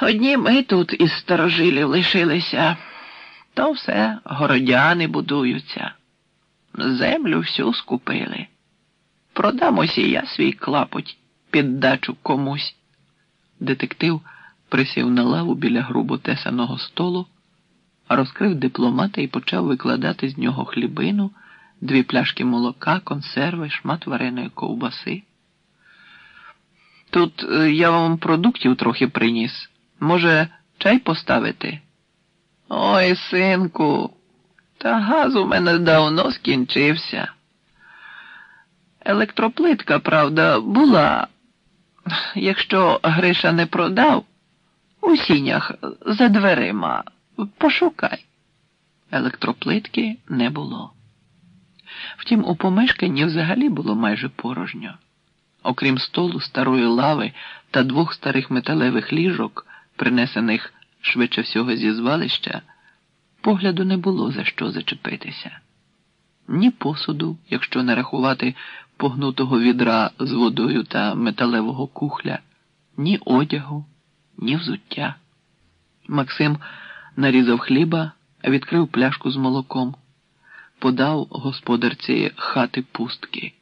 Одні ми тут із старожилів лишилися, то все городяни будуються. Землю всю скупили. Продам ось і я свій клапоть під дачу комусь. Детектив присів на лаву біля грубо тесаного столу, розкрив дипломата і почав викладати з нього хлібину, дві пляшки молока, консерви, шмат вареної ковбаси. Тут е, я вам продуктів трохи приніс. Може, чай поставити? Ой, синку, та газ у мене давно скінчився. Електроплитка, правда, була. Якщо Гриша не продав, у сінях за дверима пошукай. Електроплитки не було. Втім, у помешканні взагалі було майже порожньо. Окрім столу, старої лави та двох старих металевих ліжок, принесених швидше всього зі звалища, погляду не було за що зачепитися. Ні посуду, якщо не рахувати погнутого відра з водою та металевого кухля, ні одягу, ні взуття. Максим нарізав хліба, відкрив пляшку з молоком, подав господарці хати пустки.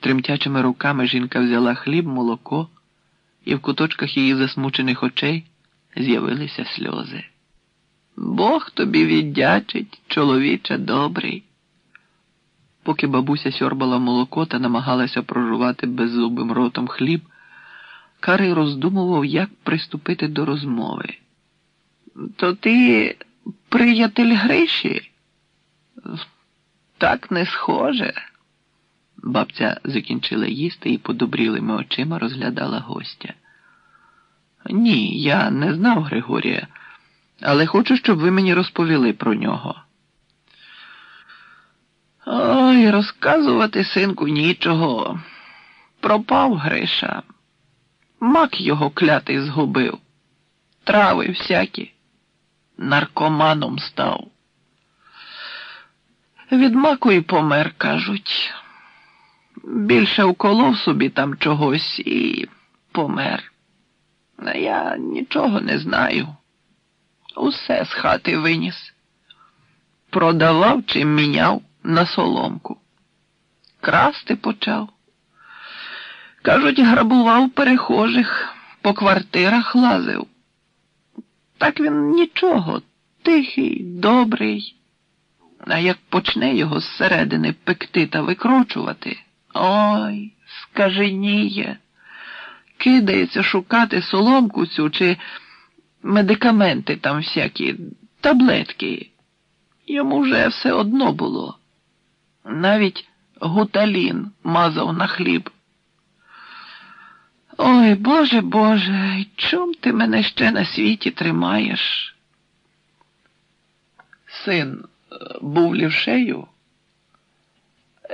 Тремтячими руками жінка взяла хліб, молоко, і в куточках її засмучених очей з'явилися сльози. Бог тобі віддячить, чоловіче добрий. Поки бабуся сьорбала молоко та намагалася прожувати беззубим ротом хліб, Карий роздумував, як приступити до розмови. То ти приятель Гриші? Так не схоже. Бабця закінчила їсти і подобрілими очима розглядала гостя. Ні, я не знав Григорія, але хочу, щоб ви мені розповіли про нього. Ой, розказувати, синку, нічого. Пропав Гриша. Мак його клятий згубив. Трави всякі. Наркоманом став. Від маку і помер, кажуть. Більше уколов собі там чогось і помер. А я нічого не знаю. Усе з хати виніс. Продавав чи міняв на соломку. Красти почав. Кажуть, грабував перехожих, по квартирах лазив. Так він нічого, тихий, добрий. А як почне його зсередини пекти та викручувати, ой, скаженіє, кидається шукати соломку цю чи медикаменти там всякі, таблетки. Йому вже все одно було. Навіть гуталін мазав на хліб. Ой, Боже Боже, чом ти мене ще на світі тримаєш? Син е, був лівшею?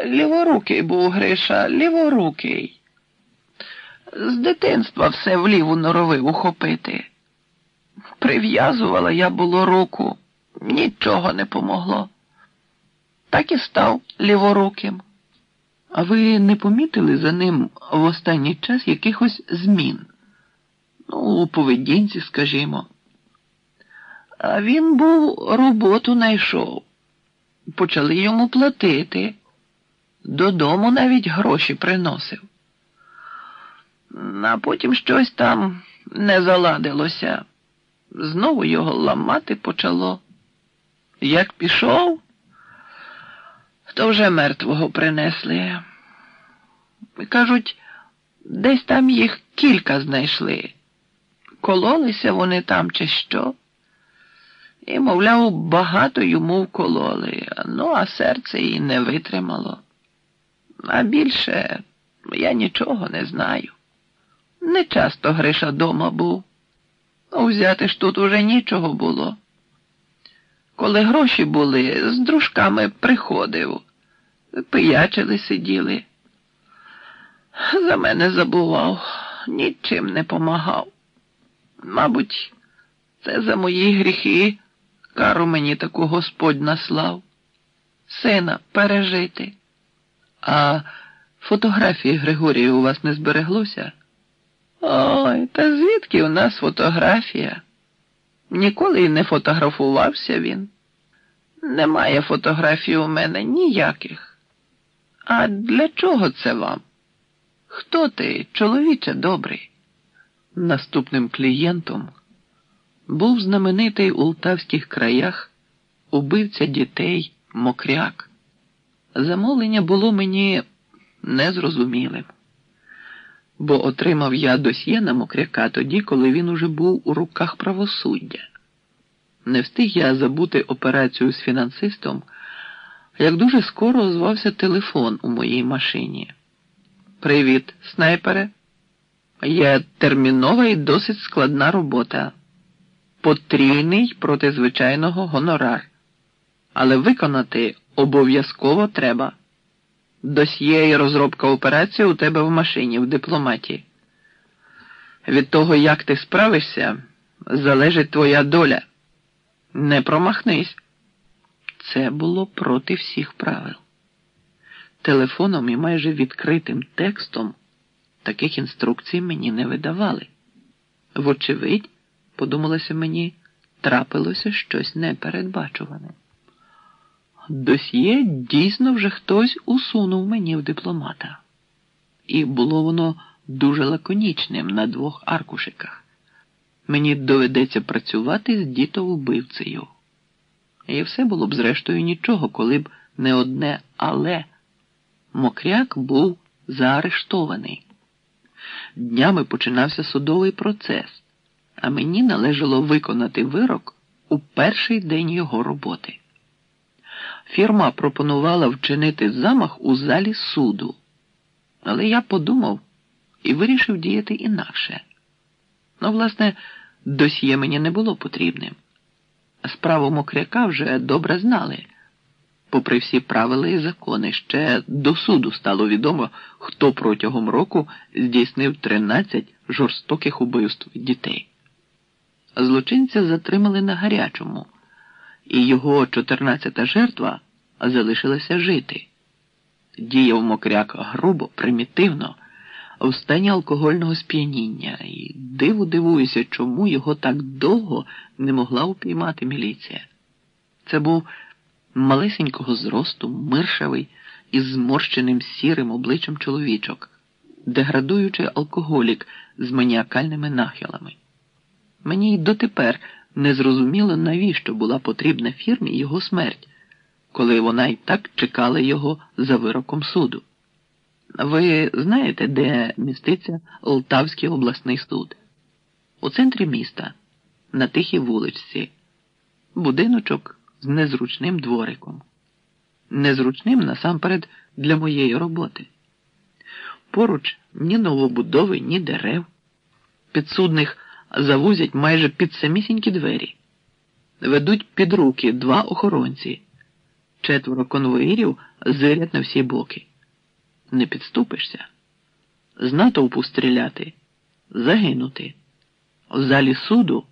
Ліворукий був Гриша, ліворукий. З дитинства все вліву норовив ухопити. Прив'язувала я було руку, нічого не помогло. Так і став ліворуким. А ви не помітили за ним в останній час якихось змін? Ну, у поведінці, скажімо. А він був роботу найшов. Почали йому платити. Додому навіть гроші приносив. А потім щось там не заладилося. Знову його ламати почало. Як пішов, то вже мертвого принесли. Кажуть, десь там їх кілька знайшли. Кололися вони там, чи що. І, мовляв, багато йому вкололи, ну, а серце і не витримало. А більше я нічого не знаю. Не часто Гриша дома був. Взяти ж тут уже нічого було. Коли гроші були, з дружками приходив, пиячили сиділи. За мене забував, нічим не помагав. Мабуть, це за мої гріхи кару мені таку Господь наслав. Сина пережити. А фотографії Григорія у вас не збереглося? Ой, та звідки у нас фотографія? Ніколи й не фотографувався він. Немає фотографій у мене ніяких. А для чого це вам? Хто ти, чоловіче добрий? Наступним клієнтом був знаменитий у Лтавських краях убивця дітей Мокряк. Замовлення було мені незрозумілим, бо отримав я досьє на Мокряка тоді, коли він уже був у руках правосуддя. Не встиг я забути операцію з фінансистом, як дуже скоро озвався телефон у моїй машині. Привіт, снайпере. Є термінова і досить складна робота. Потрійний проти звичайного гонорар. Але виконати обов'язково треба. Досьє і розробка операції у тебе в машині в дипломаті. Від того, як ти справишся, залежить твоя доля. Не промахнись. Це було проти всіх правил. Телефоном і майже відкритим текстом таких інструкцій мені не видавали. Вочевидь, подумалося мені, трапилося щось непередбачуване. Досьє дійсно вже хтось усунув мені в дипломата, і було воно дуже лаконічним на двох аркушиках. Мені доведеться працювати з дітовбивцею. І все було б, зрештою, нічого, коли б не одне але Мокряк був заарештований. Днями починався судовий процес, а мені належало виконати вирок у перший день його роботи. Фірма пропонувала вчинити замах у залі суду, але я подумав і вирішив діяти інакше. Ну, власне, досьє мені не було потрібним. Справу мокряка вже добре знали. Попри всі правила і закони, ще до суду стало відомо, хто протягом року здійснив 13 жорстоких убивств дітей. Злочинця затримали на гарячому, і його 14-та жертва залишилася жити. Діяв мокряк грубо, примітивно в стані алкогольного сп'яніння і диву дивуюся, чому його так довго не могла упіймати міліція. Це був малесенького зросту, миршавий із зморщеним сірим обличчям чоловічок, деградуючий алкоголік з маніакальними нахилами. Мені й дотепер не зрозуміло, навіщо була потрібна фірмі його смерть, коли вона й так чекала його за вироком суду. Ви знаєте, де міститься Лтавський обласний суд? У центрі міста, на тихій вуличці, будиночок з незручним двориком. Незручним насамперед для моєї роботи. Поруч ні новобудови, ні дерев. Підсудних завузять майже під самісінькі двері. Ведуть під руки два охоронці, четверо конвоїрів зирять на всі боки не підступишся. З натовпу стріляти, загинути. В залі суду